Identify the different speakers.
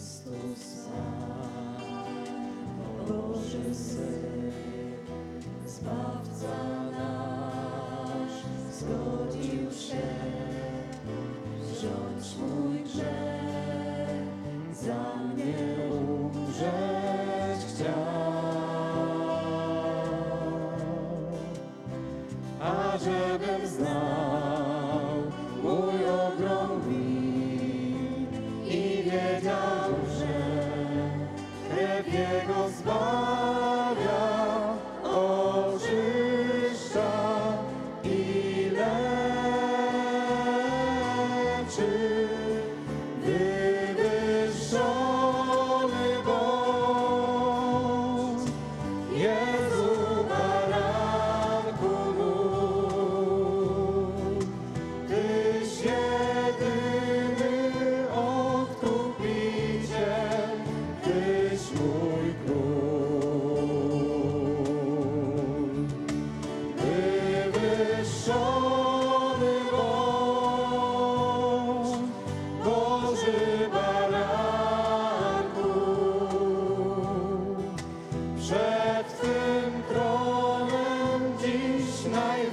Speaker 1: Chrystus Pan, Boży Syn, Zbawca nasz, zgodził się wziąć mój grzech, za mnie umrzeć chciał. A żebym znał krew Jego zbawia, przed Twym tronem dziś najwyższy